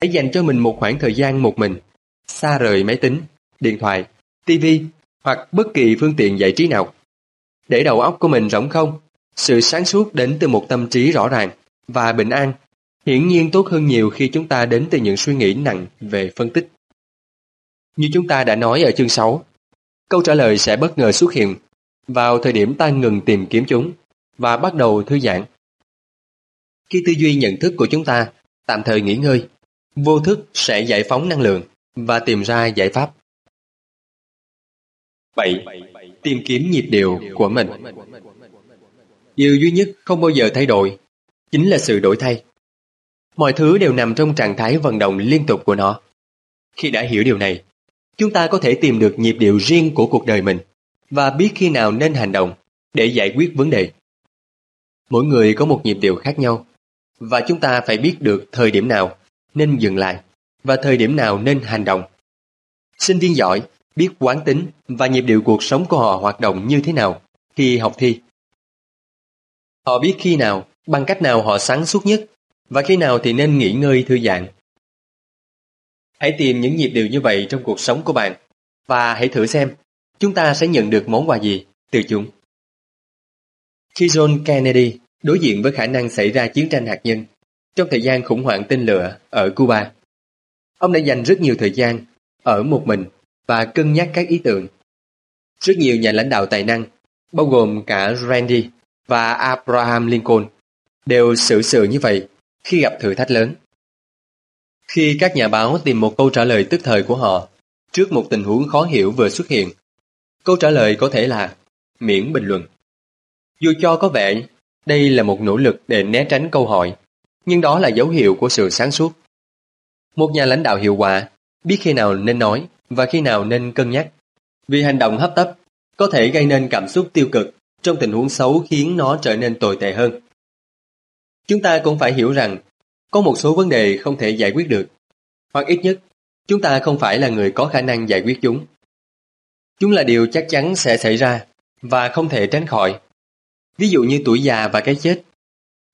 Hãy dành cho mình một khoảng thời gian một mình, xa rời máy tính, điện thoại, tivi hoặc bất kỳ phương tiện giải trí nào. Để đầu óc của mình rỗng không, sự sáng suốt đến từ một tâm trí rõ ràng và bình an hiển nhiên tốt hơn nhiều khi chúng ta đến từ những suy nghĩ nặng về phân tích. Như chúng ta đã nói ở chương 6, câu trả lời sẽ bất ngờ xuất hiện vào thời điểm ta ngừng tìm kiếm chúng và bắt đầu thư giãn. Khi tư duy nhận thức của chúng ta tạm thời nghỉ ngơi, vô thức sẽ giải phóng năng lượng và tìm ra giải pháp. 7. Tìm kiếm nhịp điệu của mình Điều duy nhất không bao giờ thay đổi chính là sự đổi thay. Mọi thứ đều nằm trong trạng thái vận động liên tục của nó. Khi đã hiểu điều này, chúng ta có thể tìm được nhịp điệu riêng của cuộc đời mình và biết khi nào nên hành động để giải quyết vấn đề. Mỗi người có một nhịp điệu khác nhau và chúng ta phải biết được thời điểm nào nên dừng lại và thời điểm nào nên hành động. Sinh viên giỏi biết quán tính và nhịp điệu cuộc sống của họ hoạt động như thế nào khi học thi. Họ biết khi nào, bằng cách nào họ sáng suốt nhất và khi nào thì nên nghỉ ngơi thư giãn. Hãy tìm những nhịp điệu như vậy trong cuộc sống của bạn và hãy thử xem chúng ta sẽ nhận được món quà gì từ chúng. Khi John Kennedy đối diện với khả năng xảy ra chiến tranh hạt nhân trong thời gian khủng hoảng tên lửa ở Cuba, ông đã dành rất nhiều thời gian ở một mình và cân nhắc các ý tưởng. Rất nhiều nhà lãnh đạo tài năng, bao gồm cả Randy và Abraham Lincoln, đều xử sự như vậy khi gặp thử thách lớn. Khi các nhà báo tìm một câu trả lời tức thời của họ trước một tình huống khó hiểu vừa xuất hiện, câu trả lời có thể là miễn bình luận. Dù cho có vẻ đây là một nỗ lực để né tránh câu hỏi, nhưng đó là dấu hiệu của sự sáng suốt. Một nhà lãnh đạo hiệu quả biết khi nào nên nói và khi nào nên cân nhắc. Vì hành động hấp tấp có thể gây nên cảm xúc tiêu cực trong tình huống xấu khiến nó trở nên tồi tệ hơn. Chúng ta cũng phải hiểu rằng có một số vấn đề không thể giải quyết được, hoặc ít nhất chúng ta không phải là người có khả năng giải quyết chúng. Chúng là điều chắc chắn sẽ xảy ra và không thể tránh khỏi. Ví dụ như tuổi già và cái chết.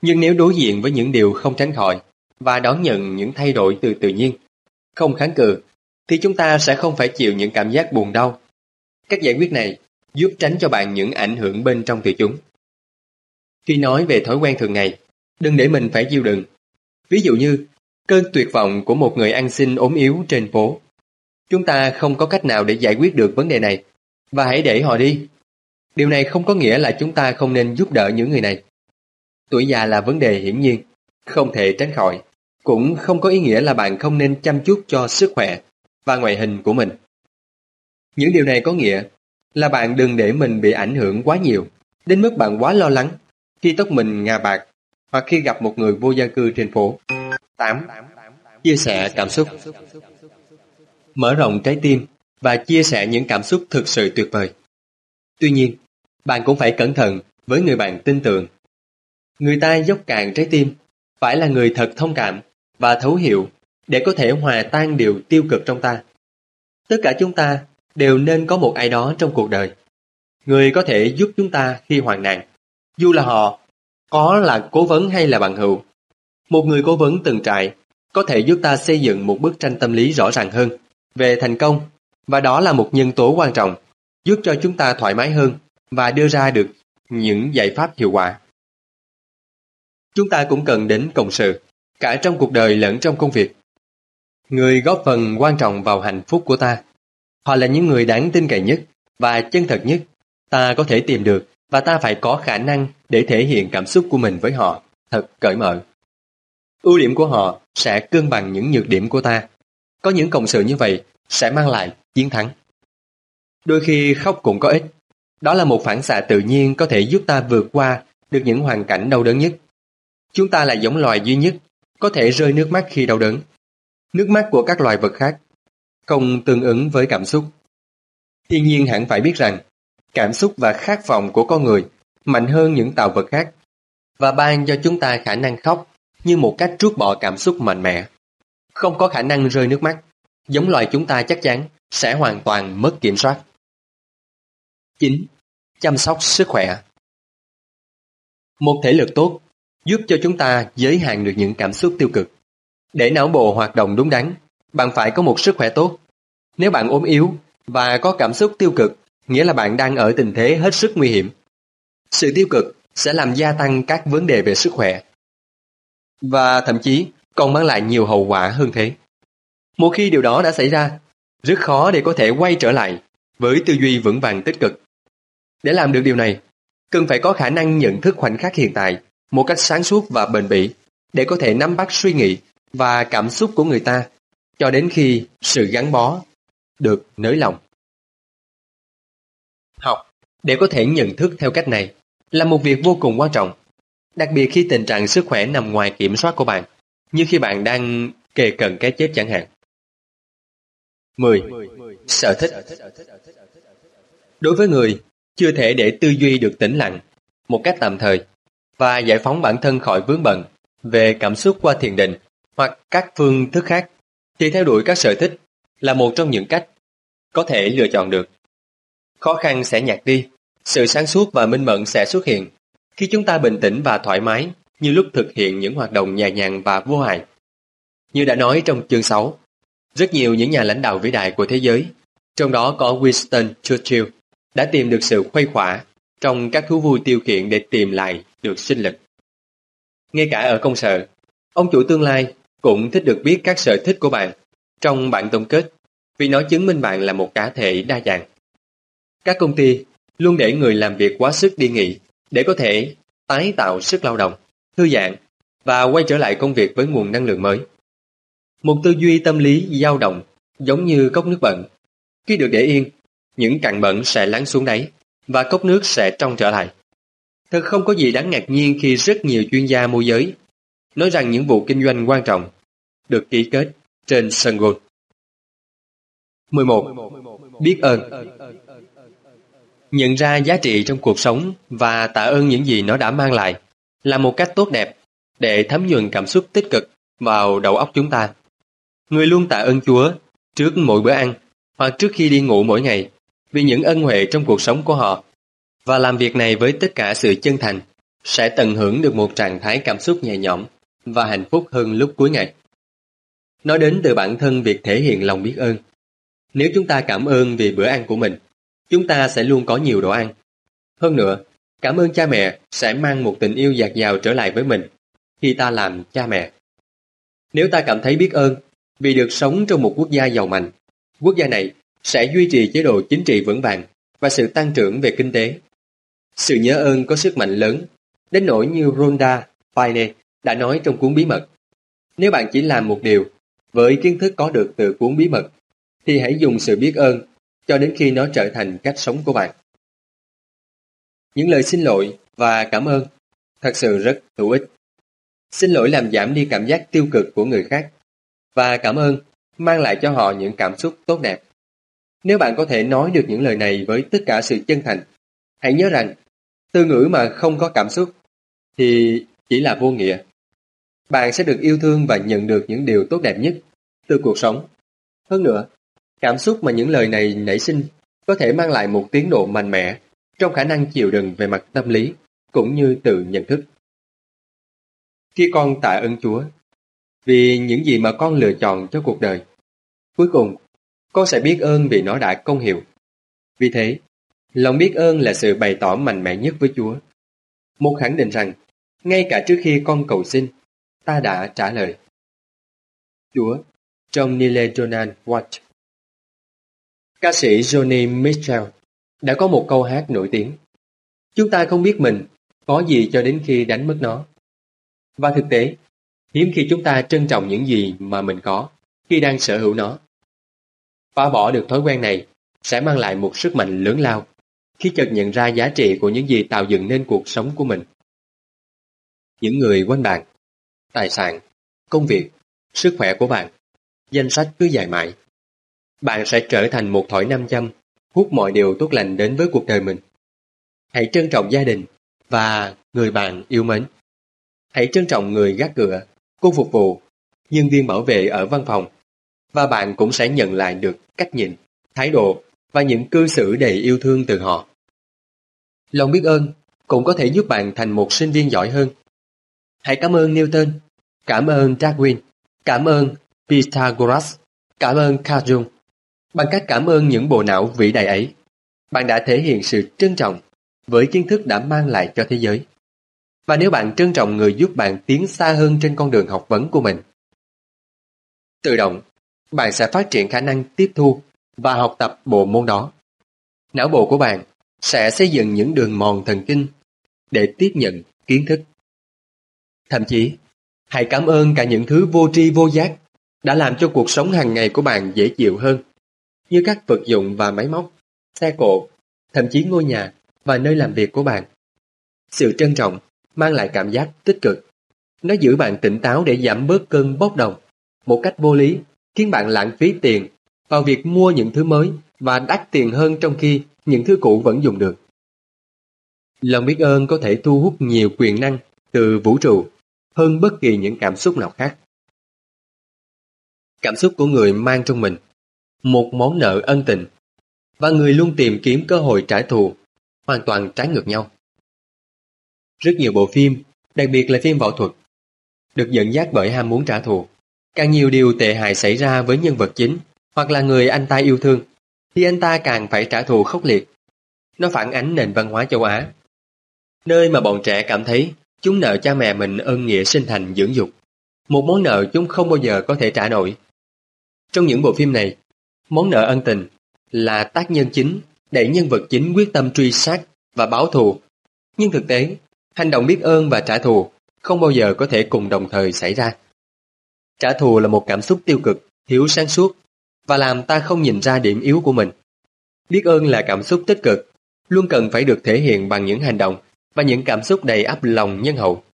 Nhưng nếu đối diện với những điều không tránh khỏi và đón nhận những thay đổi từ tự nhiên, không kháng cự, thì chúng ta sẽ không phải chịu những cảm giác buồn đau. Cách giải quyết này giúp tránh cho bạn những ảnh hưởng bên trong từ chúng. Khi nói về thói quen thường ngày, đừng để mình phải chịu đựng. Ví dụ như, cơn tuyệt vọng của một người ăn xin ốm yếu trên phố. Chúng ta không có cách nào để giải quyết được vấn đề này, và hãy để họ đi. Điều này không có nghĩa là chúng ta không nên giúp đỡ những người này. Tuổi già là vấn đề hiển nhiên, không thể tránh khỏi. Cũng không có ý nghĩa là bạn không nên chăm chút cho sức khỏe và ngoại hình của mình. Những điều này có nghĩa là bạn đừng để mình bị ảnh hưởng quá nhiều, đến mức bạn quá lo lắng khi tóc mình ngà bạc hoặc khi gặp một người vô gia cư trên phố. 8. Chia sẻ cảm xúc Mở rộng trái tim và chia sẻ những cảm xúc thực sự tuyệt vời. Tuy nhiên, bạn cũng phải cẩn thận với người bạn tin tưởng. Người ta dốc cạn trái tim, phải là người thật thông cảm và thấu hiểu để có thể hòa tan điều tiêu cực trong ta. Tất cả chúng ta đều nên có một ai đó trong cuộc đời. Người có thể giúp chúng ta khi hoạn nạn, dù là họ có là cố vấn hay là bằng hữu. Một người cố vấn từng trải có thể giúp ta xây dựng một bức tranh tâm lý rõ ràng hơn về thành công và đó là một nhân tố quan trọng giúp cho chúng ta thoải mái hơn và đưa ra được những giải pháp hiệu quả. Chúng ta cũng cần đến cộng sự, cả trong cuộc đời lẫn trong công việc. Người góp phần quan trọng vào hạnh phúc của ta. Họ là những người đáng tin cậy nhất và chân thật nhất ta có thể tìm được và ta phải có khả năng để thể hiện cảm xúc của mình với họ thật cởi mở. Ưu điểm của họ sẽ cân bằng những nhược điểm của ta. Có những cộng sự như vậy sẽ mang lại chiến thắng. Đôi khi khóc cũng có ích. Đó là một phản xạ tự nhiên có thể giúp ta vượt qua được những hoàn cảnh đau đớn nhất. Chúng ta là giống loài duy nhất có thể rơi nước mắt khi đau đớn. Nước mắt của các loài vật khác không tương ứng với cảm xúc. tuy nhiên hẳn phải biết rằng cảm xúc và khát vọng của con người mạnh hơn những tạo vật khác và ban cho chúng ta khả năng khóc như một cách trút bỏ cảm xúc mạnh mẽ. Không có khả năng rơi nước mắt, giống loài chúng ta chắc chắn sẽ hoàn toàn mất kiểm soát. 9. Chăm sóc sức khỏe Một thể lực tốt giúp cho chúng ta giới hạn được những cảm xúc tiêu cực. Để não bộ hoạt động đúng đắn, bạn phải có một sức khỏe tốt. Nếu bạn ốm yếu và có cảm xúc tiêu cực, nghĩa là bạn đang ở tình thế hết sức nguy hiểm. Sự tiêu cực sẽ làm gia tăng các vấn đề về sức khỏe. Và thậm chí còn mang lại nhiều hậu quả hơn thế. Một khi điều đó đã xảy ra, rất khó để có thể quay trở lại với tư duy vững vàng tích cực. Để làm được điều này, cần phải có khả năng nhận thức khoảnh khắc hiện tại một cách sáng suốt và bền bỉ để có thể nắm bắt suy nghĩ và cảm xúc của người ta cho đến khi sự gắn bó được nới lỏng Học để có thể nhận thức theo cách này là một việc vô cùng quan trọng, đặc biệt khi tình trạng sức khỏe nằm ngoài kiểm soát của bạn, như khi bạn đang kề cận cái chết chẳng hạn. 10. Sở thích Đối với người, chưa thể để tư duy được tĩnh lặng một cách tạm thời và giải phóng bản thân khỏi vướng bận về cảm xúc qua thiền định hoặc các phương thức khác thì theo đuổi các sở thích là một trong những cách có thể lựa chọn được. Khó khăn sẽ nhạt đi, sự sáng suốt và minh mẫn sẽ xuất hiện khi chúng ta bình tĩnh và thoải mái như lúc thực hiện những hoạt động nhẹ nhàng và vô hại. Như đã nói trong chương 6, rất nhiều những nhà lãnh đạo vĩ đại của thế giới, trong đó có Winston Churchill, đã tìm được sự khuây khỏa trong các thú vui tiêu khiển để tìm lại được sinh lực. Ngay cả ở công sở, ông chủ tương lai cũng thích được biết các sở thích của bạn trong bản tổng kết vì nó chứng minh bạn là một cá thể đa dạng. Các công ty luôn để người làm việc quá sức đi nghỉ để có thể tái tạo sức lao động, thư giãn và quay trở lại công việc với nguồn năng lượng mới. Một tư duy tâm lý dao động giống như cốc nước bẩn. Khi được để yên, những cặn bẩn sẽ lắng xuống đáy và cốc nước sẽ trong trở lại. Thật không có gì đáng ngạc nhiên khi rất nhiều chuyên gia môi giới nói rằng những vụ kinh doanh quan trọng được ký kết trên sân golf. 11. Biết ơn Nhận ra giá trị trong cuộc sống và tạ ơn những gì nó đã mang lại là một cách tốt đẹp để thấm nhuần cảm xúc tích cực vào đầu óc chúng ta. Người luôn tạ ơn Chúa trước mỗi bữa ăn hoặc trước khi đi ngủ mỗi ngày vì những ân huệ trong cuộc sống của họ và làm việc này với tất cả sự chân thành sẽ tận hưởng được một trạng thái cảm xúc nhẹ nhõm và hạnh phúc hơn lúc cuối ngày. nói đến từ bản thân việc thể hiện lòng biết ơn. Nếu chúng ta cảm ơn vì bữa ăn của mình, chúng ta sẽ luôn có nhiều đồ ăn. Hơn nữa, cảm ơn cha mẹ sẽ mang một tình yêu dạt dào trở lại với mình khi ta làm cha mẹ. Nếu ta cảm thấy biết ơn vì được sống trong một quốc gia giàu mạnh, quốc gia này sẽ duy trì chế độ chính trị vững vàng và sự tăng trưởng về kinh tế. Sự nhớ ơn có sức mạnh lớn, đến nỗi như Rhonda Fine đã nói trong cuốn bí mật. Nếu bạn chỉ làm một điều với kiến thức có được từ cuốn bí mật, thì hãy dùng sự biết ơn cho đến khi nó trở thành cách sống của bạn. Những lời xin lỗi và cảm ơn thật sự rất hữu ích. Xin lỗi làm giảm đi cảm giác tiêu cực của người khác và cảm ơn mang lại cho họ những cảm xúc tốt đẹp. Nếu bạn có thể nói được những lời này với tất cả sự chân thành, hãy nhớ rằng từ ngữ mà không có cảm xúc thì chỉ là vô nghĩa. Bạn sẽ được yêu thương và nhận được những điều tốt đẹp nhất từ cuộc sống. Hơn nữa, cảm xúc mà những lời này nảy sinh có thể mang lại một tiến độ mạnh mẽ trong khả năng chịu đựng về mặt tâm lý cũng như tự nhận thức. Khi con tạ ơn Chúa vì những gì mà con lựa chọn cho cuộc đời, cuối cùng con sẽ biết ơn vì nó đã công hiệu. Vì thế, lòng biết ơn là sự bày tỏ mạnh mẽ nhất với Chúa. Một khẳng định rằng, ngay cả trước khi con cầu xin, ta đã trả lời. Chúa, trong Nile Donald Watt Ca sĩ Johnny Mitchell đã có một câu hát nổi tiếng. Chúng ta không biết mình có gì cho đến khi đánh mất nó. Và thực tế, hiếm khi chúng ta trân trọng những gì mà mình có khi đang sở hữu nó. Phá bỏ được thói quen này sẽ mang lại một sức mạnh lớn lao khi chợt nhận ra giá trị của những gì tạo dựng nên cuộc sống của mình. Những người quanh bạn, tài sản, công việc, sức khỏe của bạn, danh sách cứ dài mãi. Bạn sẽ trở thành một thỏi nam châm, hút mọi điều tốt lành đến với cuộc đời mình. Hãy trân trọng gia đình và người bạn yêu mến. Hãy trân trọng người gác cửa, cô phục vụ, nhân viên bảo vệ ở văn phòng và bạn cũng sẽ nhận lại được cách nhìn, thái độ và những cư xử đầy yêu thương từ họ. Lòng biết ơn cũng có thể giúp bạn thành một sinh viên giỏi hơn. Hãy cảm ơn Newton, cảm ơn Darwin Cảm ơn Pythagoras, cảm ơn Carl Jung. Bằng cách cảm ơn những bộ não vĩ đại ấy, bạn đã thể hiện sự trân trọng với kiến thức đã mang lại cho thế giới. Và nếu bạn trân trọng người giúp bạn tiến xa hơn trên con đường học vấn của mình, tự động, bạn sẽ phát triển khả năng tiếp thu và học tập bộ môn đó. Não bộ của bạn sẽ xây dựng những đường mòn thần kinh để tiếp nhận kiến thức. Thậm chí, hãy cảm ơn cả những thứ vô tri vô giác đã làm cho cuộc sống hàng ngày của bạn dễ chịu hơn, như các vật dụng và máy móc, xe cộ, thậm chí ngôi nhà và nơi làm việc của bạn. Sự trân trọng mang lại cảm giác tích cực. Nó giữ bạn tỉnh táo để giảm bớt cơn bốc đồng một cách vô lý, khiến bạn lãng phí tiền vào việc mua những thứ mới và đắt tiền hơn trong khi những thứ cũ vẫn dùng được. Lòng biết ơn có thể thu hút nhiều quyền năng từ vũ trụ hơn bất kỳ những cảm xúc nào khác. Cảm xúc của người mang trong mình một món nợ ân tình và người luôn tìm kiếm cơ hội trả thù hoàn toàn trái ngược nhau. Rất nhiều bộ phim, đặc biệt là phim võ thuật, được dẫn dắt bởi ham muốn trả thù. Càng nhiều điều tệ hại xảy ra với nhân vật chính hoặc là người anh ta yêu thương, thì anh ta càng phải trả thù khốc liệt. Nó phản ánh nền văn hóa châu Á, nơi mà bọn trẻ cảm thấy chúng nợ cha mẹ mình ơn nghĩa sinh thành dưỡng dục, một món nợ chúng không bao giờ có thể trả nổi. Trong những bộ phim này, món nợ ân tình là tác nhân chính để nhân vật chính quyết tâm truy sát và báo thù. Nhưng thực tế, hành động biết ơn và trả thù không bao giờ có thể cùng đồng thời xảy ra. Trả thù là một cảm xúc tiêu cực, thiếu sáng suốt và làm ta không nhìn ra điểm yếu của mình. Biết ơn là cảm xúc tích cực, luôn cần phải được thể hiện bằng những hành động và những cảm xúc đầy áp lòng nhân hậu.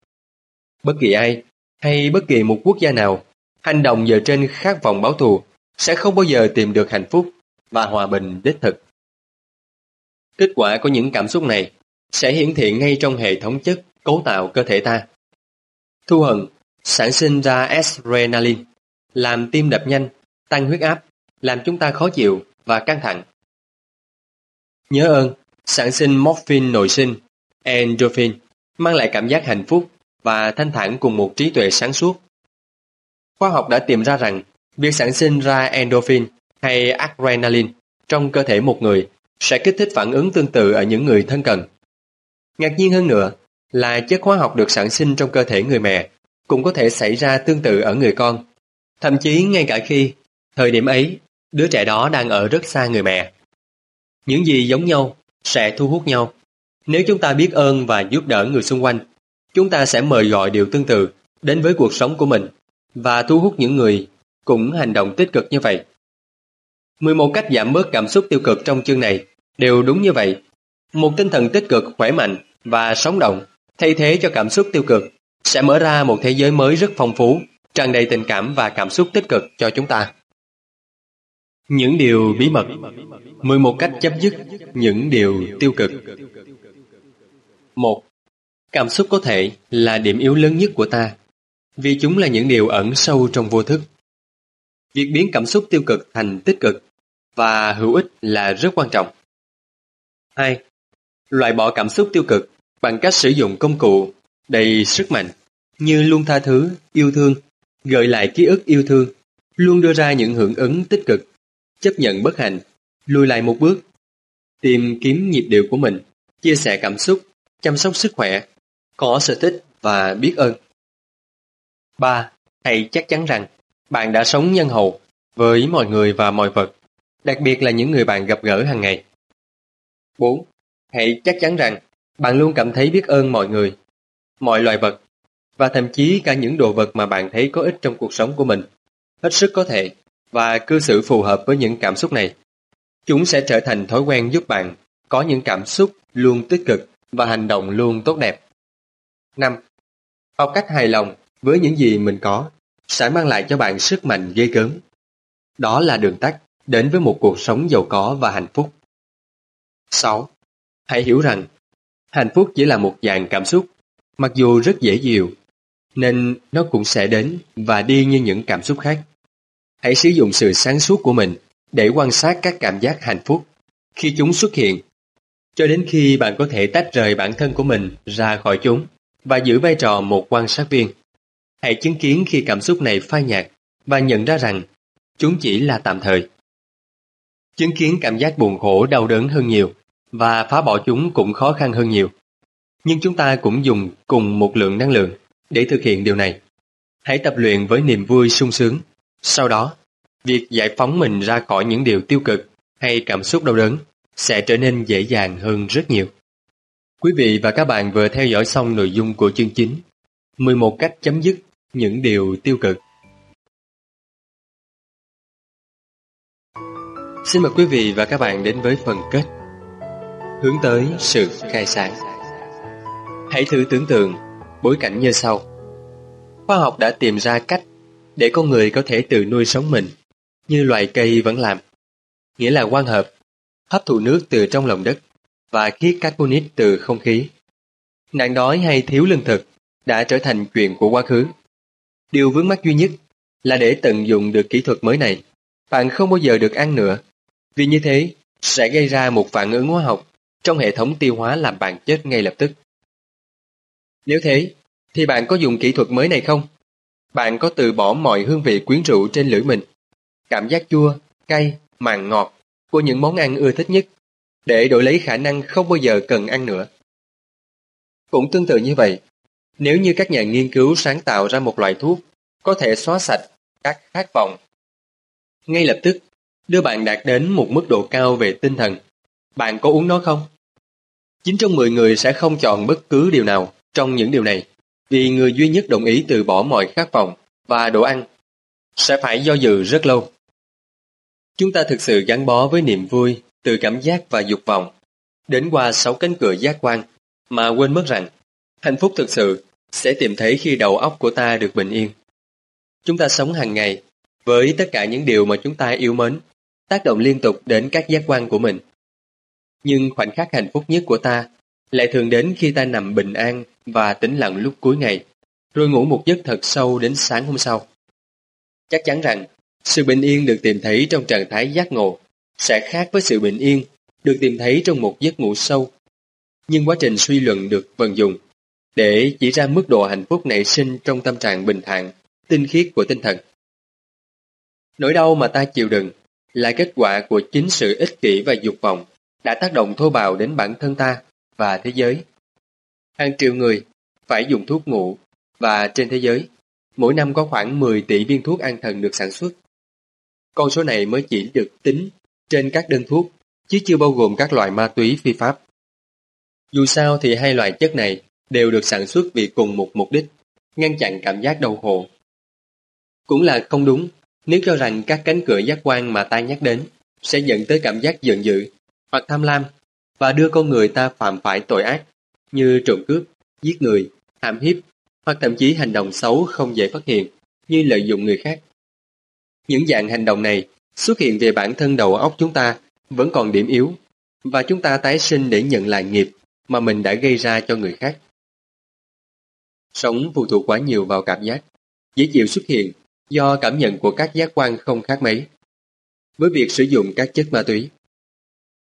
Bất kỳ ai hay bất kỳ một quốc gia nào hành động dựa trên khát vọng báo thù sẽ không bao giờ tìm được hạnh phúc và hòa bình đích thực. Kết quả của những cảm xúc này sẽ hiển thị ngay trong hệ thống chất cấu tạo cơ thể ta. Thu hận sản sinh ra adrenaline, làm tim đập nhanh, tăng huyết áp, làm chúng ta khó chịu và căng thẳng. Nhớ ơn sản sinh morphine nội sinh, endorphin, mang lại cảm giác hạnh phúc và thanh thản cùng một trí tuệ sáng suốt. Khoa học đã tìm ra rằng việc sản sinh ra endorphin hay adrenaline trong cơ thể một người sẽ kích thích phản ứng tương tự ở những người thân cận. Ngạc nhiên hơn nữa là chất hóa học được sản sinh trong cơ thể người mẹ cũng có thể xảy ra tương tự ở người con. Thậm chí ngay cả khi, thời điểm ấy, đứa trẻ đó đang ở rất xa người mẹ. Những gì giống nhau sẽ thu hút nhau. Nếu chúng ta biết ơn và giúp đỡ người xung quanh, chúng ta sẽ mời gọi điều tương tự đến với cuộc sống của mình và thu hút những người cũng hành động tích cực như vậy. 11 cách giảm bớt cảm xúc tiêu cực trong chương này đều đúng như vậy. Một tinh thần tích cực, khỏe mạnh và sống động thay thế cho cảm xúc tiêu cực sẽ mở ra một thế giới mới rất phong phú, tràn đầy tình cảm và cảm xúc tích cực cho chúng ta. Những điều bí mật 11 cách chấm dứt những điều tiêu cực Một Cảm xúc có thể là điểm yếu lớn nhất của ta vì chúng là những điều ẩn sâu trong vô thức. Việc biến cảm xúc tiêu cực thành tích cực và hữu ích là rất quan trọng. 2. Loại bỏ cảm xúc tiêu cực bằng cách sử dụng công cụ đầy sức mạnh như luôn tha thứ, yêu thương, gợi lại ký ức yêu thương, luôn đưa ra những hưởng ứng tích cực, chấp nhận bất hạnh, lùi lại một bước, tìm kiếm nhịp điệu của mình, chia sẻ cảm xúc, chăm sóc sức khỏe, có sở thích và biết ơn. 3. Hãy chắc chắn rằng bạn đã sống nhân hậu với mọi người và mọi vật, đặc biệt là những người bạn gặp gỡ hàng ngày. 4. Hãy chắc chắn rằng bạn luôn cảm thấy biết ơn mọi người, mọi loài vật và thậm chí cả những đồ vật mà bạn thấy có ích trong cuộc sống của mình. Hết sức có thể và cư xử phù hợp với những cảm xúc này. Chúng sẽ trở thành thói quen giúp bạn có những cảm xúc luôn tích cực và hành động luôn tốt đẹp. 5. Học cách hài lòng với những gì mình có sẽ mang lại cho bạn sức mạnh ghê gớm. Đó là đường tắt đến với một cuộc sống giàu có và hạnh phúc. 6. Hãy hiểu rằng hạnh phúc chỉ là một dạng cảm xúc, mặc dù rất dễ dịu, nên nó cũng sẽ đến và đi như những cảm xúc khác. Hãy sử dụng sự sáng suốt của mình để quan sát các cảm giác hạnh phúc khi chúng xuất hiện, cho đến khi bạn có thể tách rời bản thân của mình ra khỏi chúng và giữ vai trò một quan sát viên. Hãy chứng kiến khi cảm xúc này phai nhạt và nhận ra rằng chúng chỉ là tạm thời. Chứng kiến cảm giác buồn khổ đau đớn hơn nhiều và phá bỏ chúng cũng khó khăn hơn nhiều. Nhưng chúng ta cũng dùng cùng một lượng năng lượng để thực hiện điều này. Hãy tập luyện với niềm vui sung sướng. Sau đó, việc giải phóng mình ra khỏi những điều tiêu cực hay cảm xúc đau đớn sẽ trở nên dễ dàng hơn rất nhiều. Quý vị và các bạn vừa theo dõi xong nội dung của chương 9 11 cách chấm dứt những điều tiêu cực. Xin mời quý vị và các bạn đến với phần kết. Hướng tới sự khai sáng. Hãy thử tưởng tượng bối cảnh như sau. Khoa học đã tìm ra cách để con người có thể tự nuôi sống mình như loài cây vẫn làm. Nghĩa là quan hợp, hấp thụ nước từ trong lòng đất và khí carbonic từ không khí. Nạn đói hay thiếu lương thực đã trở thành chuyện của quá khứ. Điều vướng mắt duy nhất là để tận dụng được kỹ thuật mới này, bạn không bao giờ được ăn nữa, vì như thế sẽ gây ra một phản ứng hóa học trong hệ thống tiêu hóa làm bạn chết ngay lập tức. Nếu thế, thì bạn có dùng kỹ thuật mới này không? Bạn có từ bỏ mọi hương vị quyến rũ trên lưỡi mình, cảm giác chua, cay, mặn ngọt của những món ăn ưa thích nhất, để đổi lấy khả năng không bao giờ cần ăn nữa. Cũng tương tự như vậy, nếu như các nhà nghiên cứu sáng tạo ra một loại thuốc có thể xóa sạch các khát vọng, ngay lập tức đưa bạn đạt đến một mức độ cao về tinh thần, bạn có uống nó không? 9 trong 10 người sẽ không chọn bất cứ điều nào trong những điều này, vì người duy nhất đồng ý từ bỏ mọi khát vọng và đồ ăn sẽ phải do dự rất lâu. Chúng ta thực sự gắn bó với niềm vui từ cảm giác và dục vọng, đến qua sáu cánh cửa giác quan mà quên mất rằng hạnh phúc thực sự sẽ tìm thấy khi đầu óc của ta được bình yên. Chúng ta sống hàng ngày với tất cả những điều mà chúng ta yêu mến, tác động liên tục đến các giác quan của mình. Nhưng khoảnh khắc hạnh phúc nhất của ta lại thường đến khi ta nằm bình an và tĩnh lặng lúc cuối ngày, rồi ngủ một giấc thật sâu đến sáng hôm sau. Chắc chắn rằng, sự bình yên được tìm thấy trong trạng thái giác ngộ sẽ khác với sự bình yên được tìm thấy trong một giấc ngủ sâu. Nhưng quá trình suy luận được vận dụng để chỉ ra mức độ hạnh phúc nảy sinh trong tâm trạng bình thản, tinh khiết của tinh thần. Nỗi đau mà ta chịu đựng là kết quả của chính sự ích kỷ và dục vọng đã tác động thô bạo đến bản thân ta và thế giới. Hàng triệu người phải dùng thuốc ngủ và trên thế giới, mỗi năm có khoảng 10 tỷ viên thuốc an thần được sản xuất. Con số này mới chỉ được tính trên các đơn thuốc, chứ chưa bao gồm các loại ma túy phi pháp. Dù sao thì hai loại chất này đều được sản xuất vì cùng một mục đích, ngăn chặn cảm giác đau khổ. Cũng là không đúng nếu cho rằng các cánh cửa giác quan mà ta nhắc đến sẽ dẫn tới cảm giác giận dữ hoặc tham lam và đưa con người ta phạm phải tội ác như trộm cướp, giết người, hãm hiếp hoặc thậm chí hành động xấu không dễ phát hiện như lợi dụng người khác. Những dạng hành động này xuất hiện về bản thân đầu óc chúng ta vẫn còn điểm yếu và chúng ta tái sinh để nhận lại nghiệp mà mình đã gây ra cho người khác. Sống phụ thuộc quá nhiều vào cảm giác, dễ chịu xuất hiện do cảm nhận của các giác quan không khác mấy. Với việc sử dụng các chất ma túy,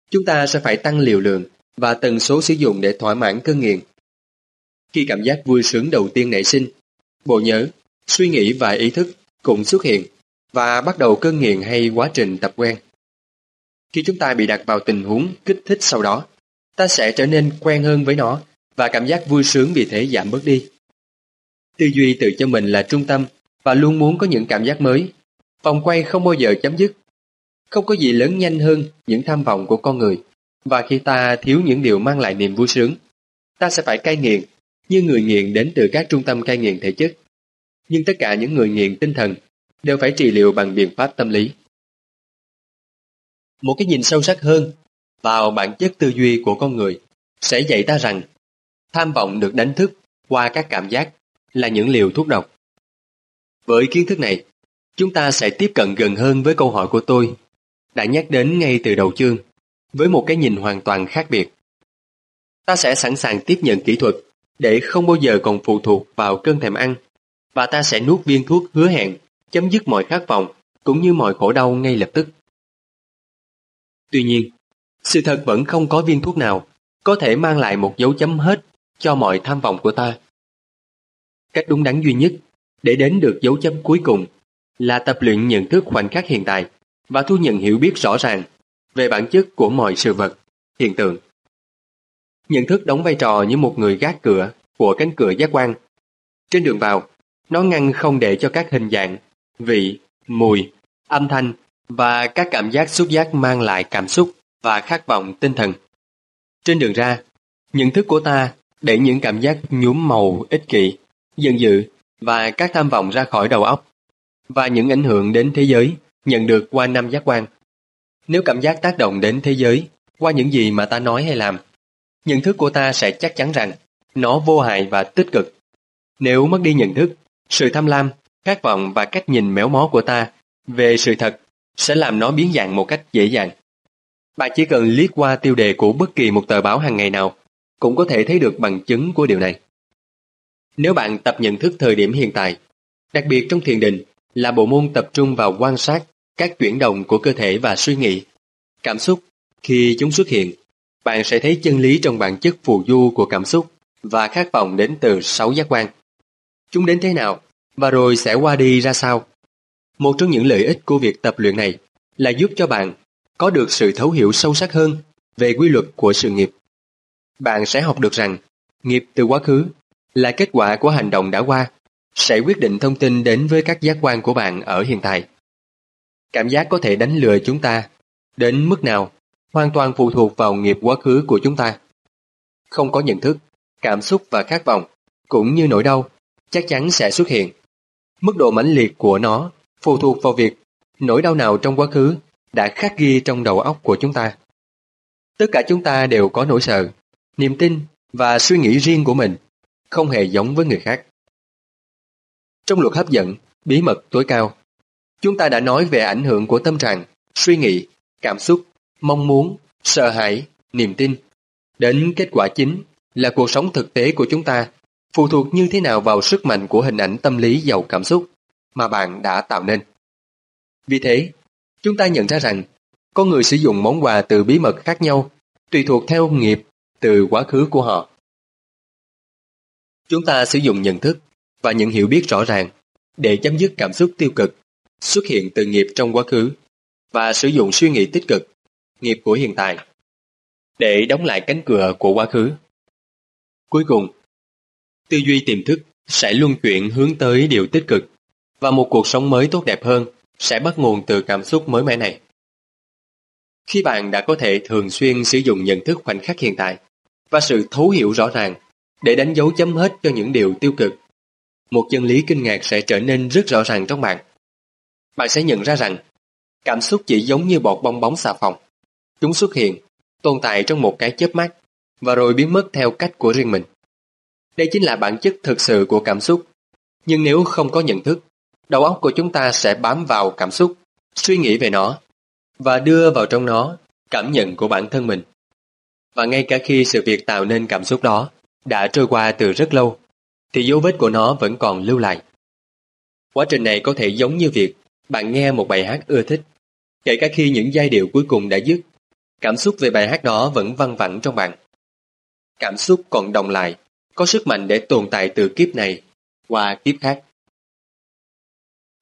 chúng ta sẽ phải tăng liều lượng và tần số sử dụng để thỏa mãn cơn nghiện. Khi cảm giác vui sướng đầu tiên nảy sinh, bộ nhớ, suy nghĩ và ý thức cũng xuất hiện và bắt đầu cơn nghiện hay quá trình tập quen. Khi chúng ta bị đặt vào tình huống kích thích sau đó, ta sẽ trở nên quen hơn với nó và cảm giác vui sướng vì thế giảm bớt đi. Tư duy tự cho mình là trung tâm và luôn muốn có những cảm giác mới. Vòng quay không bao giờ chấm dứt. Không có gì lớn nhanh hơn những tham vọng của con người. Và khi ta thiếu những điều mang lại niềm vui sướng, ta sẽ phải cai nghiện, như người nghiện đến từ các trung tâm cai nghiện thể chất. Nhưng tất cả những người nghiện tinh thần đều phải trị liệu bằng biện pháp tâm lý. Một cái nhìn sâu sắc hơn vào bản chất tư duy của con người sẽ dạy ta rằng tham vọng được đánh thức qua các cảm giác là những liều thuốc độc. Với kiến thức này, chúng ta sẽ tiếp cận gần hơn với câu hỏi của tôi đã nhắc đến ngay từ đầu chương với một cái nhìn hoàn toàn khác biệt. Ta sẽ sẵn sàng tiếp nhận kỹ thuật để không bao giờ còn phụ thuộc vào cơn thèm ăn và ta sẽ nuốt viên thuốc hứa hẹn chấm dứt mọi khát vọng cũng như mọi khổ đau ngay lập tức. Tuy nhiên, sự thật vẫn không có viên thuốc nào có thể mang lại một dấu chấm hết cho mọi tham vọng của ta. Cách đúng đắn duy nhất để đến được dấu chấm cuối cùng là tập luyện nhận thức khoảnh khắc hiện tại và thu nhận hiểu biết rõ ràng về bản chất của mọi sự vật, hiện tượng. Nhận thức đóng vai trò như một người gác cửa của cánh cửa giác quan. Trên đường vào, nó ngăn không để cho các hình dạng, vị, mùi, âm thanh và các cảm giác xúc giác mang lại cảm xúc và khát vọng tinh thần. Trên đường ra, nhận thức của ta để những cảm giác nhuốm màu ích kỷ, giận dữ và các tham vọng ra khỏi đầu óc và những ảnh hưởng đến thế giới nhận được qua năm giác quan. Nếu cảm giác tác động đến thế giới qua những gì mà ta nói hay làm, nhận thức của ta sẽ chắc chắn rằng nó vô hại và tích cực. Nếu mất đi nhận thức, sự tham lam, khát vọng và cách nhìn méo mó của ta về sự thật sẽ làm nó biến dạng một cách dễ dàng. Bạn chỉ cần liếc qua tiêu đề của bất kỳ một tờ báo hàng ngày nào cũng có thể thấy được bằng chứng của điều này. Nếu bạn tập nhận thức thời điểm hiện tại, đặc biệt trong thiền định là bộ môn tập trung vào quan sát các chuyển động của cơ thể và suy nghĩ, cảm xúc khi chúng xuất hiện, bạn sẽ thấy chân lý trong bản chất phù du của cảm xúc và khát vọng đến từ sáu giác quan. Chúng đến thế nào và rồi sẽ qua đi ra sao? Một trong những lợi ích của việc tập luyện này là giúp cho bạn có được sự thấu hiểu sâu sắc hơn về quy luật của sự nghiệp. Bạn sẽ học được rằng nghiệp từ quá khứ là kết quả của hành động đã qua, sẽ quyết định thông tin đến với các giác quan của bạn ở hiện tại. Cảm giác có thể đánh lừa chúng ta, đến mức nào hoàn toàn phụ thuộc vào nghiệp quá khứ của chúng ta. Không có nhận thức, cảm xúc và khát vọng, cũng như nỗi đau, chắc chắn sẽ xuất hiện. Mức độ mãnh liệt của nó phụ thuộc vào việc nỗi đau nào trong quá khứ đã khắc ghi trong đầu óc của chúng ta. Tất cả chúng ta đều có nỗi sợ, niềm tin và suy nghĩ riêng của mình, không hề giống với người khác. Trong luật hấp dẫn, bí mật tối cao, chúng ta đã nói về ảnh hưởng của tâm trạng, suy nghĩ, cảm xúc, mong muốn, sợ hãi, niềm tin. Đến kết quả chính là cuộc sống thực tế của chúng ta phụ thuộc như thế nào vào sức mạnh của hình ảnh tâm lý giàu cảm xúc mà bạn đã tạo nên. Vì thế, chúng ta nhận ra rằng có người sử dụng món quà từ bí mật khác nhau tùy thuộc theo nghiệp từ quá khứ của họ. Chúng ta sử dụng nhận thức và những hiểu biết rõ ràng để chấm dứt cảm xúc tiêu cực xuất hiện từ nghiệp trong quá khứ và sử dụng suy nghĩ tích cực, nghiệp của hiện tại để đóng lại cánh cửa của quá khứ. Cuối cùng, tư duy tiềm thức sẽ luân chuyển hướng tới điều tích cực và một cuộc sống mới tốt đẹp hơn sẽ bắt nguồn từ cảm xúc mới mẻ này. Khi bạn đã có thể thường xuyên sử dụng nhận thức khoảnh khắc hiện tại và sự thấu hiểu rõ ràng để đánh dấu chấm hết cho những điều tiêu cực, một chân lý kinh ngạc sẽ trở nên rất rõ ràng trong bạn. Bạn sẽ nhận ra rằng cảm xúc chỉ giống như bọt bong bóng xà phòng. Chúng xuất hiện, tồn tại trong một cái chớp mắt và rồi biến mất theo cách của riêng mình. Đây chính là bản chất thực sự của cảm xúc. Nhưng nếu không có nhận thức, đầu óc của chúng ta sẽ bám vào cảm xúc, suy nghĩ về nó và đưa vào trong nó cảm nhận của bản thân mình. Và ngay cả khi sự việc tạo nên cảm xúc đó đã trôi qua từ rất lâu, thì dấu vết của nó vẫn còn lưu lại. Quá trình này có thể giống như việc bạn nghe một bài hát ưa thích, kể cả khi những giai điệu cuối cùng đã dứt, cảm xúc về bài hát đó vẫn văng vẳng trong bạn. Cảm xúc còn đồng lại, có sức mạnh để tồn tại từ kiếp này qua kiếp khác.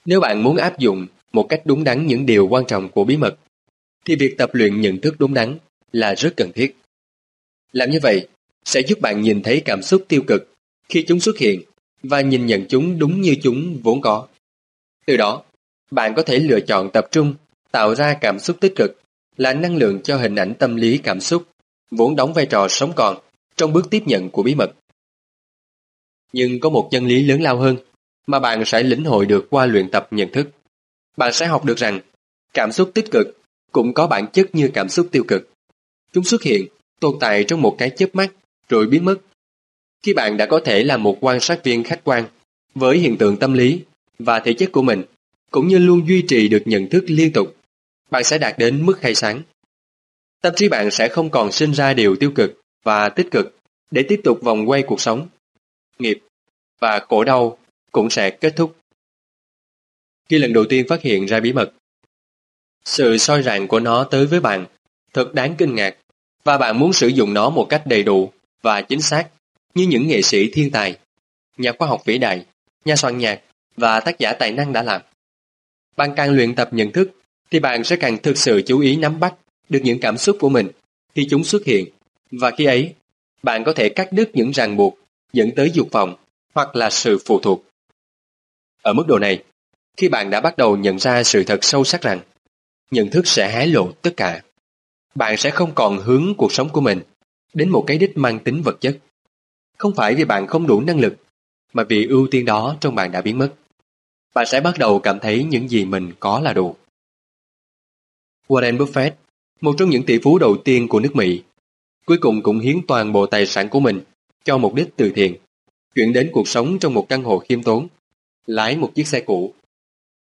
Nếu bạn muốn áp dụng một cách đúng đắn những điều quan trọng của bí mật, thì việc tập luyện nhận thức đúng đắn là rất cần thiết. Làm như vậy sẽ giúp bạn nhìn thấy cảm xúc tiêu cực khi chúng xuất hiện và nhìn nhận chúng đúng như chúng vốn có. Từ đó, bạn có thể lựa chọn tập trung, tạo ra cảm xúc tích cực là năng lượng cho hình ảnh tâm lý cảm xúc, vốn đóng vai trò sống còn trong bước tiếp nhận của bí mật. Nhưng có một chân lý lớn lao hơn mà bạn sẽ lĩnh hội được qua luyện tập nhận thức. Bạn sẽ học được rằng cảm xúc tích cực cũng có bản chất như cảm xúc tiêu cực. Chúng xuất hiện, tồn tại trong một cái chớp mắt rồi biến mất. Khi bạn đã có thể là một quan sát viên khách quan với hiện tượng tâm lý và thể chất của mình, cũng như luôn duy trì được nhận thức liên tục, bạn sẽ đạt đến mức khai sáng. Tâm trí bạn sẽ không còn sinh ra điều tiêu cực và tích cực để tiếp tục vòng quay cuộc sống. Nghiệp và khổ đau cũng sẽ kết thúc. Khi lần đầu tiên phát hiện ra bí mật, sự soi rạng của nó tới với bạn thật đáng kinh ngạc và bạn muốn sử dụng nó một cách đầy đủ và chính xác như những nghệ sĩ thiên tài, nhà khoa học vĩ đại, nhà soạn nhạc và tác giả tài năng đã làm. Bạn càng luyện tập nhận thức, thì bạn sẽ càng thực sự chú ý nắm bắt được những cảm xúc của mình khi chúng xuất hiện. Và khi ấy, bạn có thể cắt đứt những ràng buộc dẫn tới dục vọng hoặc là sự phụ thuộc. Ở mức độ này, khi bạn đã bắt đầu nhận ra sự thật sâu sắc rằng nhận thức sẽ hé lộ tất cả, bạn sẽ không còn hướng cuộc sống của mình đến một cái đích mang tính vật chất. Không phải vì bạn không đủ năng lực, mà vì ưu tiên đó trong bạn đã biến mất. Bạn sẽ bắt đầu cảm thấy những gì mình có là đủ. Warren Buffett, một trong những tỷ phú đầu tiên của nước Mỹ, cuối cùng cũng hiến toàn bộ tài sản của mình cho mục đích từ thiện, chuyển đến cuộc sống trong một căn hộ khiêm tốn, lái một chiếc xe cũ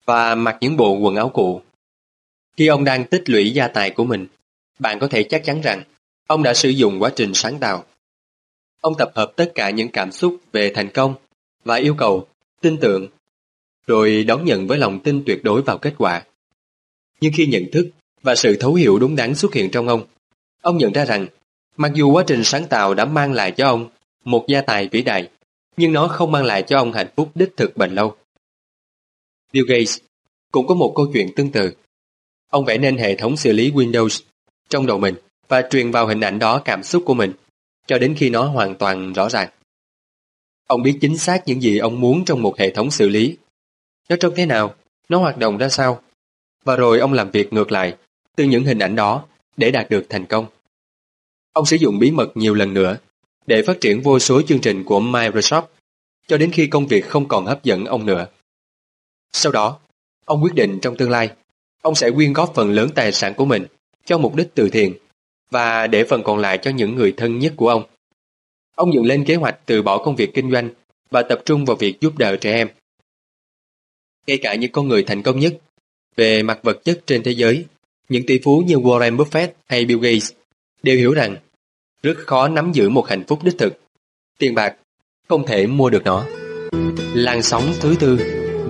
và mặc những bộ quần áo cũ. Khi ông đang tích lũy gia tài của mình, bạn có thể chắc chắn rằng ông đã sử dụng quá trình sáng tạo. Ông tập hợp tất cả những cảm xúc về thành công và yêu cầu, tin tưởng, rồi đón nhận với lòng tin tuyệt đối vào kết quả. Nhưng khi nhận thức và sự thấu hiểu đúng đắn xuất hiện trong ông, ông nhận ra rằng mặc dù quá trình sáng tạo đã mang lại cho ông một gia tài vĩ đại, nhưng nó không mang lại cho ông hạnh phúc đích thực bền lâu. Bill Gates cũng có một câu chuyện tương tự. Ông vẽ nên hệ thống xử lý Windows trong đầu mình và truyền vào hình ảnh đó cảm xúc của mình cho đến khi nó hoàn toàn rõ ràng. Ông biết chính xác những gì ông muốn trong một hệ thống xử lý. Nó trông thế nào? Nó hoạt động ra sao? Và rồi ông làm việc ngược lại từ những hình ảnh đó để đạt được thành công. Ông sử dụng bí mật nhiều lần nữa để phát triển vô số chương trình của Microsoft cho đến khi công việc không còn hấp dẫn ông nữa. Sau đó, ông quyết định trong tương lai, ông sẽ quyên góp phần lớn tài sản của mình cho mục đích từ thiện và để phần còn lại cho những người thân nhất của ông. Ông dựng lên kế hoạch từ bỏ công việc kinh doanh và tập trung vào việc giúp đỡ trẻ em. Ngay cả những con người thành công nhất về mặt vật chất trên thế giới, những tỷ phú như Warren Buffett hay Bill Gates đều hiểu rằng rất khó nắm giữ một hạnh phúc đích thực. Tiền bạc không thể mua được nó. Làn sóng thứ tư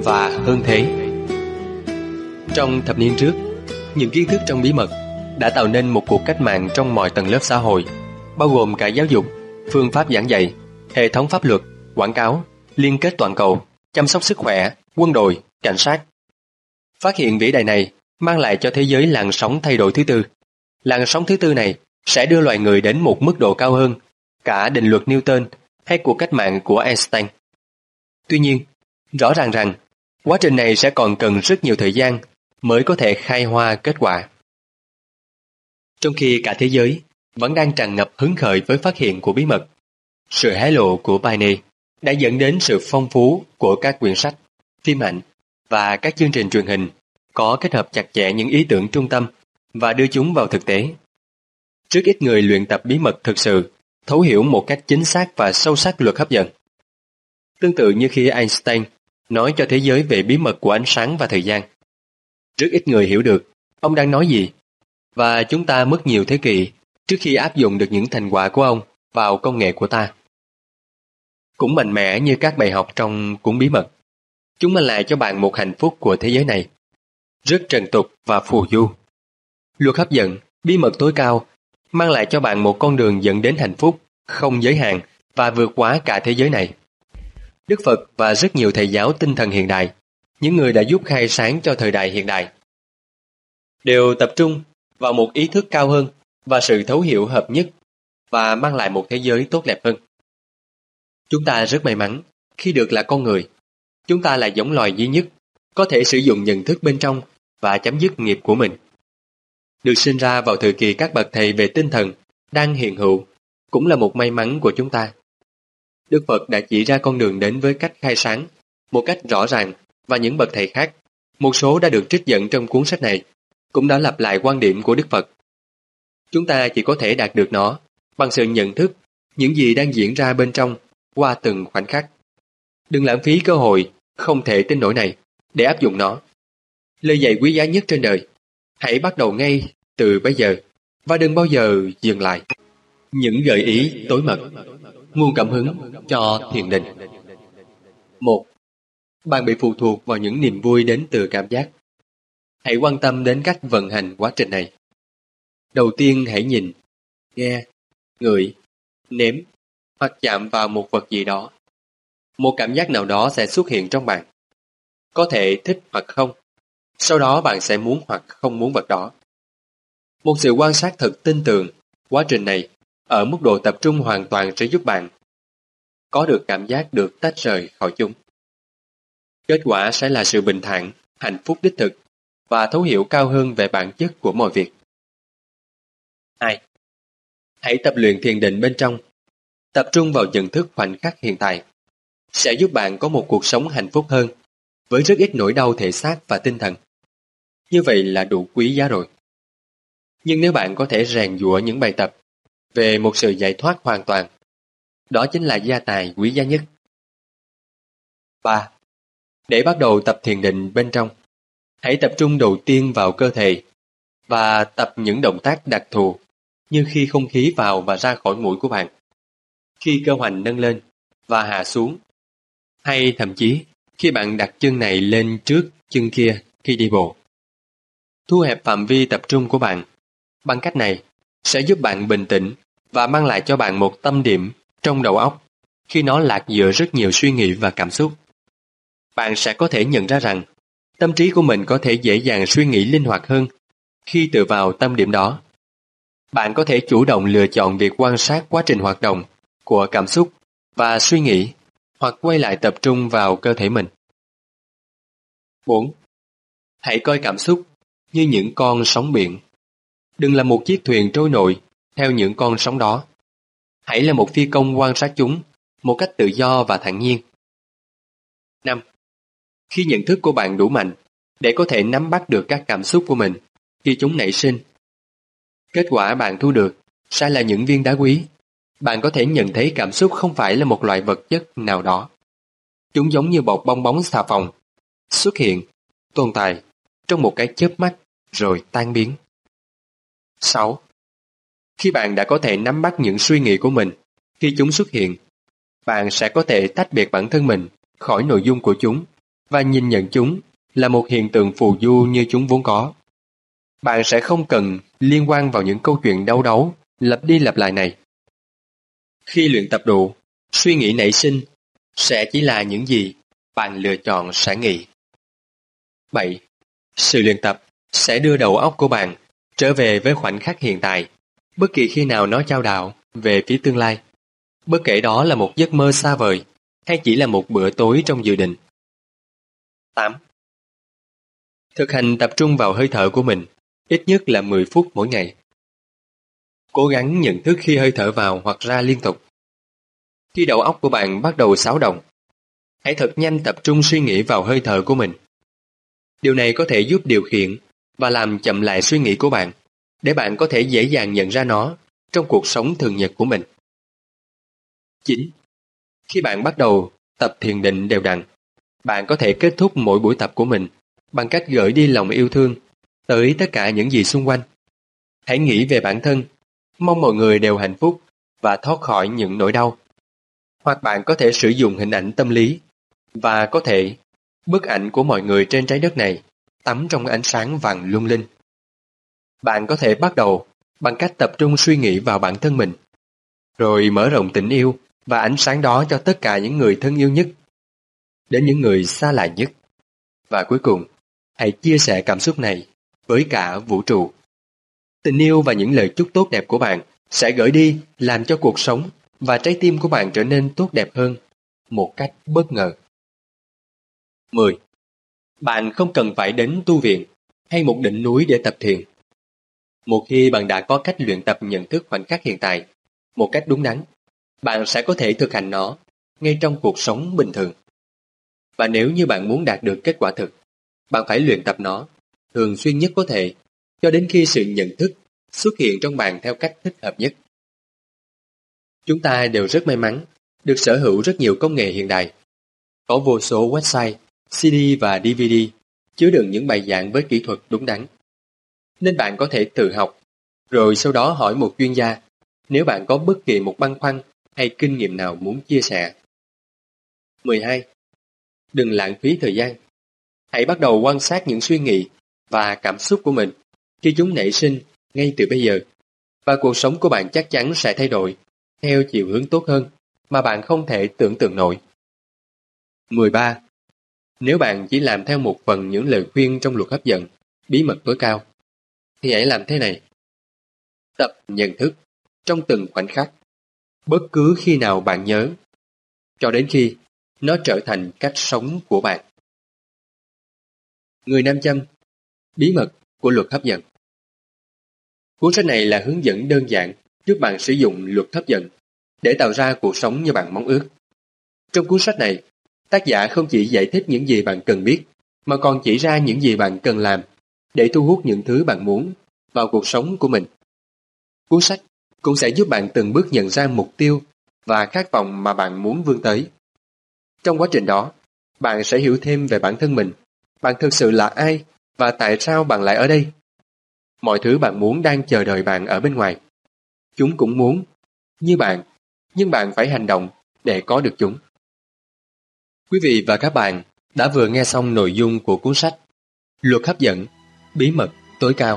và hơn thế. Trong thập niên trước, những kiến thức trong bí mật đã tạo nên một cuộc cách mạng trong mọi tầng lớp xã hội, bao gồm cả giáo dục, phương pháp giảng dạy, hệ thống pháp luật, quảng cáo, liên kết toàn cầu, chăm sóc sức khỏe, quân đội, cảnh sát. Phát hiện vĩ đại này mang lại cho thế giới làn sóng thay đổi thứ tư. Làn sóng thứ tư này sẽ đưa loài người đến một mức độ cao hơn, cả định luật Newton hay cuộc cách mạng của Einstein. Tuy nhiên, rõ ràng rằng quá trình này sẽ còn cần rất nhiều thời gian mới có thể khai hoa kết quả. Trong khi cả thế giới vẫn đang tràn ngập hứng khởi với phát hiện của bí mật, sự hé lộ của Pioneer đã dẫn đến sự phong phú của các quyển sách, phim ảnh và các chương trình truyền hình có kết hợp chặt chẽ những ý tưởng trung tâm và đưa chúng vào thực tế. Trước ít người luyện tập bí mật thực sự, thấu hiểu một cách chính xác và sâu sắc luật hấp dẫn. Tương tự như khi Einstein nói cho thế giới về bí mật của ánh sáng và thời gian. Rất ít người hiểu được ông đang nói gì, và chúng ta mất nhiều thế kỷ trước khi áp dụng được những thành quả của ông vào công nghệ của ta. Cũng mạnh mẽ như các bài học trong cuốn bí mật, chúng mang lại cho bạn một hạnh phúc của thế giới này, rất trần tục và phù du. Luật hấp dẫn, bí mật tối cao, mang lại cho bạn một con đường dẫn đến hạnh phúc, không giới hạn và vượt quá cả thế giới này. Đức Phật và rất nhiều thầy giáo tinh thần hiện đại, những người đã giúp khai sáng cho thời đại hiện đại, đều tập trung vào một ý thức cao hơn và sự thấu hiểu hợp nhất và mang lại một thế giới tốt đẹp hơn. Chúng ta rất may mắn khi được là con người. Chúng ta là giống loài duy nhất có thể sử dụng nhận thức bên trong và chấm dứt nghiệp của mình. Được sinh ra vào thời kỳ các bậc thầy về tinh thần đang hiện hữu cũng là một may mắn của chúng ta. Đức Phật đã chỉ ra con đường đến với cách khai sáng, một cách rõ ràng và những bậc thầy khác, một số đã được trích dẫn trong cuốn sách này, cũng đã lặp lại quan điểm của Đức Phật. Chúng ta chỉ có thể đạt được nó bằng sự nhận thức những gì đang diễn ra bên trong qua từng khoảnh khắc. Đừng lãng phí cơ hội không thể tin nổi này để áp dụng nó. Lời dạy quý giá nhất trên đời, hãy bắt đầu ngay từ bây giờ và đừng bao giờ dừng lại. Những gợi ý tối mật, nguồn cảm hứng cho thiền định. một Bạn bị phụ thuộc vào những niềm vui đến từ cảm giác. Hãy quan tâm đến cách vận hành quá trình này. Đầu tiên hãy nhìn, nghe, ngửi, nếm hoặc chạm vào một vật gì đó. Một cảm giác nào đó sẽ xuất hiện trong bạn. Có thể thích hoặc không, Sau đó bạn sẽ muốn hoặc không muốn vật đó. Một sự quan sát thật tin tưởng, quá trình này ở mức độ tập trung hoàn toàn sẽ giúp bạn có được cảm giác được tách rời khỏi chúng. Kết quả sẽ là sự bình thản, hạnh phúc đích thực và thấu hiểu cao hơn về bản chất của mọi việc. 2. Hãy tập luyện thiền định bên trong. Tập trung vào nhận thức khoảnh khắc hiện tại. Sẽ giúp bạn có một cuộc sống hạnh phúc hơn, với rất ít nỗi đau thể xác và tinh thần. Như vậy là đủ quý giá rồi. Nhưng nếu bạn có thể rèn dũa những bài tập về một sự giải thoát hoàn toàn, đó chính là gia tài quý giá nhất. 3. Để bắt đầu tập thiền định bên trong, hãy tập trung đầu tiên vào cơ thể và tập những động tác đặc thù như khi không khí vào và ra khỏi mũi của bạn, khi cơ hoành nâng lên và hạ xuống, hay thậm chí khi bạn đặt chân này lên trước chân kia khi đi bộ. Thu hẹp phạm vi tập trung của bạn. Bằng cách này, sẽ giúp bạn bình tĩnh và mang lại cho bạn một tâm điểm trong đầu óc khi nó lạc giữa rất nhiều suy nghĩ và cảm xúc. Bạn sẽ có thể nhận ra rằng tâm trí của mình có thể dễ dàng suy nghĩ linh hoạt hơn khi tự vào tâm điểm đó. Bạn có thể chủ động lựa chọn việc quan sát quá trình hoạt động của cảm xúc và suy nghĩ hoặc quay lại tập trung vào cơ thể mình. 4. Hãy coi cảm xúc như những con sóng biển. Đừng là một chiếc thuyền trôi nổi theo những con sóng đó. Hãy là một phi công quan sát chúng một cách tự do và thản nhiên. 5. Khi nhận thức của bạn đủ mạnh để có thể nắm bắt được các cảm xúc của mình khi chúng nảy sinh, kết quả bạn thu được sẽ là những viên đá quý. Bạn có thể nhận thấy cảm xúc không phải là một loại vật chất nào đó. Chúng giống như bọt bong bóng xà phòng, xuất hiện, tồn tại trong một cái chớp mắt rồi tan biến. 6. Khi bạn đã có thể nắm bắt những suy nghĩ của mình khi chúng xuất hiện, bạn sẽ có thể tách biệt bản thân mình khỏi nội dung của chúng và nhìn nhận chúng là một hiện tượng phù du như chúng vốn có. Bạn sẽ không cần liên quan vào những câu chuyện đau đấu lặp đi lặp lại này. Khi luyện tập đủ, suy nghĩ nảy sinh sẽ chỉ là những gì bạn lựa chọn sẽ nghĩ. 7. Sự luyện tập sẽ đưa đầu óc của bạn trở về với khoảnh khắc hiện tại, bất kỳ khi nào nó trao đảo về phía tương lai. Bất kể đó là một giấc mơ xa vời hay chỉ là một bữa tối trong dự định. 8. Thực hành tập trung vào hơi thở của mình, ít nhất là 10 phút mỗi ngày. Cố gắng nhận thức khi hơi thở vào hoặc ra liên tục. Khi đầu óc của bạn bắt đầu xáo động, hãy thật nhanh tập trung suy nghĩ vào hơi thở của mình. Điều này có thể giúp điều khiển và làm chậm lại suy nghĩ của bạn, để bạn có thể dễ dàng nhận ra nó trong cuộc sống thường nhật của mình. 9. Khi bạn bắt đầu tập thiền định đều đặn, bạn có thể kết thúc mỗi buổi tập của mình bằng cách gửi đi lòng yêu thương tới tất cả những gì xung quanh. Hãy nghĩ về bản thân, mong mọi người đều hạnh phúc và thoát khỏi những nỗi đau. Hoặc bạn có thể sử dụng hình ảnh tâm lý và có thể bức ảnh của mọi người trên trái đất này tắm trong ánh sáng vàng lung linh. Bạn có thể bắt đầu bằng cách tập trung suy nghĩ vào bản thân mình, rồi mở rộng tình yêu và ánh sáng đó cho tất cả những người thân yêu nhất, đến những người xa lạ nhất. Và cuối cùng, hãy chia sẻ cảm xúc này với cả vũ trụ. Tình yêu và những lời chúc tốt đẹp của bạn sẽ gửi đi làm cho cuộc sống và trái tim của bạn trở nên tốt đẹp hơn một cách bất ngờ. 10. Bạn không cần phải đến tu viện hay một đỉnh núi để tập thiền. Một khi bạn đã có cách luyện tập nhận thức khoảnh khắc hiện tại một cách đúng đắn, bạn sẽ có thể thực hành nó ngay trong cuộc sống bình thường. Và nếu như bạn muốn đạt được kết quả thực, bạn phải luyện tập nó thường xuyên nhất có thể cho đến khi sự nhận thức xuất hiện trong bạn theo cách thích hợp nhất. Chúng ta đều rất may mắn được sở hữu rất nhiều công nghệ hiện đại. Có vô số website, CD và DVD chứa đựng những bài giảng với kỹ thuật đúng đắn. Nên bạn có thể tự học, rồi sau đó hỏi một chuyên gia nếu bạn có bất kỳ một băn khoăn hay kinh nghiệm nào muốn chia sẻ. 12. Đừng lãng phí thời gian. Hãy bắt đầu quan sát những suy nghĩ và cảm xúc của mình khi chúng nảy sinh ngay từ bây giờ và cuộc sống của bạn chắc chắn sẽ thay đổi theo chiều hướng tốt hơn mà bạn không thể tưởng tượng nổi. 13. Nếu bạn chỉ làm theo một phần những lời khuyên trong luật hấp dẫn, bí mật tối cao, thì hãy làm thế này. Tập nhận thức trong từng khoảnh khắc, bất cứ khi nào bạn nhớ, cho đến khi nó trở thành cách sống của bạn. Người nam châm Bí mật của luật hấp dẫn Cuốn sách này là hướng dẫn đơn giản giúp bạn sử dụng luật hấp dẫn để tạo ra cuộc sống như bạn mong ước. Trong cuốn sách này, tác giả không chỉ giải thích những gì bạn cần biết, mà còn chỉ ra những gì bạn cần làm để thu hút những thứ bạn muốn vào cuộc sống của mình. Cuốn sách cũng sẽ giúp bạn từng bước nhận ra mục tiêu và khát vọng mà bạn muốn vươn tới. Trong quá trình đó, bạn sẽ hiểu thêm về bản thân mình, bạn thực sự là ai và tại sao bạn lại ở đây. Mọi thứ bạn muốn đang chờ đợi bạn ở bên ngoài. Chúng cũng muốn, như bạn, nhưng bạn phải hành động để có được chúng. Quý vị và các bạn đã vừa nghe xong nội dung của cuốn sách Luật hấp dẫn, bí mật tối cao